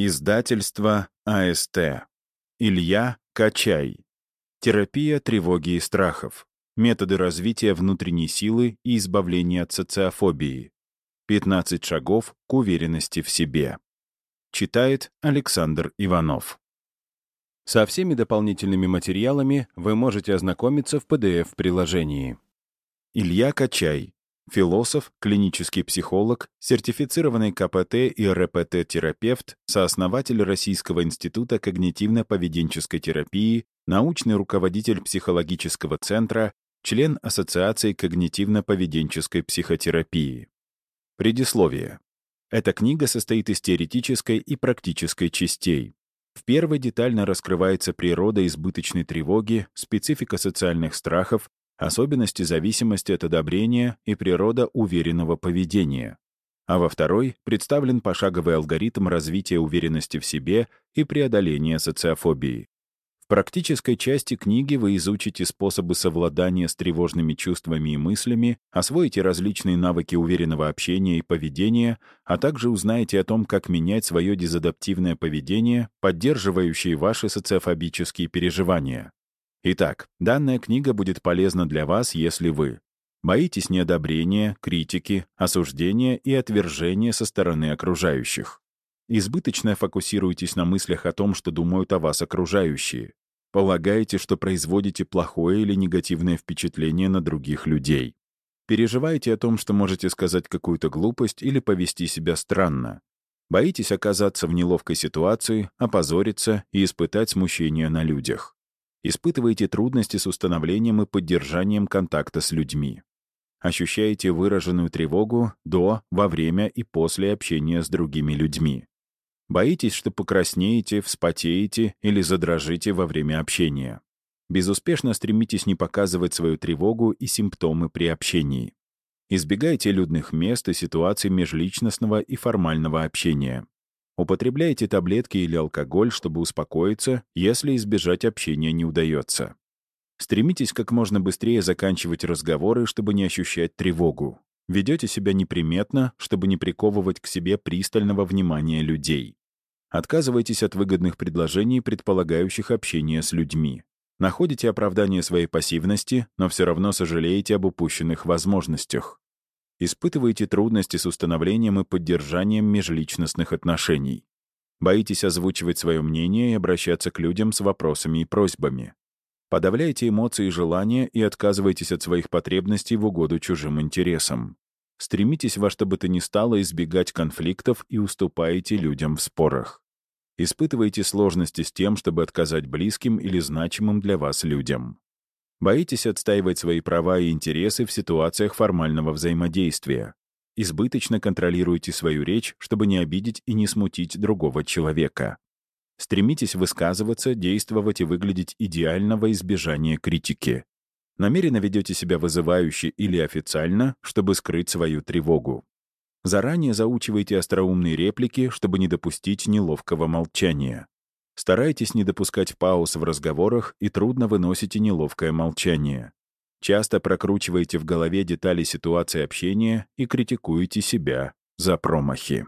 Издательство АСТ. Илья Качай. Терапия тревоги и страхов. Методы развития внутренней силы и избавления от социофобии. 15 шагов к уверенности в себе. Читает Александр Иванов. Со всеми дополнительными материалами вы можете ознакомиться в PDF-приложении. Илья Качай. Философ, клинический психолог, сертифицированный КПТ и РПТ-терапевт, сооснователь Российского института когнитивно-поведенческой терапии, научный руководитель психологического центра, член Ассоциации когнитивно-поведенческой психотерапии. Предисловие. Эта книга состоит из теоретической и практической частей. В первой детально раскрывается природа избыточной тревоги, специфика социальных страхов, особенности зависимости от одобрения и природа уверенного поведения. А во второй представлен пошаговый алгоритм развития уверенности в себе и преодоления социофобии. В практической части книги вы изучите способы совладания с тревожными чувствами и мыслями, освоите различные навыки уверенного общения и поведения, а также узнаете о том, как менять свое дезадаптивное поведение, поддерживающее ваши социофобические переживания. Итак, данная книга будет полезна для вас, если вы боитесь неодобрения, критики, осуждения и отвержения со стороны окружающих. Избыточно фокусируйтесь на мыслях о том, что думают о вас окружающие. Полагаете, что производите плохое или негативное впечатление на других людей. Переживаете о том, что можете сказать какую-то глупость или повести себя странно. Боитесь оказаться в неловкой ситуации, опозориться и испытать смущение на людях испытываете трудности с установлением и поддержанием контакта с людьми. Ощущаете выраженную тревогу до, во время и после общения с другими людьми. Боитесь, что покраснеете, вспотеете или задрожите во время общения. Безуспешно стремитесь не показывать свою тревогу и симптомы при общении. Избегайте людных мест и ситуаций межличностного и формального общения. Употребляйте таблетки или алкоголь, чтобы успокоиться, если избежать общения не удается. Стремитесь как можно быстрее заканчивать разговоры, чтобы не ощущать тревогу. Ведете себя неприметно, чтобы не приковывать к себе пристального внимания людей. Отказывайтесь от выгодных предложений, предполагающих общение с людьми. Находите оправдание своей пассивности, но все равно сожалеете об упущенных возможностях испытываете трудности с установлением и поддержанием межличностных отношений. Боитесь озвучивать свое мнение и обращаться к людям с вопросами и просьбами. Подавляете эмоции и желания и отказываетесь от своих потребностей в угоду чужим интересам. Стремитесь во что бы то ни стало избегать конфликтов и уступаете людям в спорах. Испытываете сложности с тем, чтобы отказать близким или значимым для вас людям. Боитесь отстаивать свои права и интересы в ситуациях формального взаимодействия. Избыточно контролируйте свою речь, чтобы не обидеть и не смутить другого человека. Стремитесь высказываться, действовать и выглядеть идеально во избежание критики. Намеренно ведете себя вызывающе или официально, чтобы скрыть свою тревогу. Заранее заучивайте остроумные реплики, чтобы не допустить неловкого молчания. Старайтесь не допускать пауз в разговорах и трудно выносите неловкое молчание. Часто прокручиваете в голове детали ситуации общения и критикуете себя за промахи.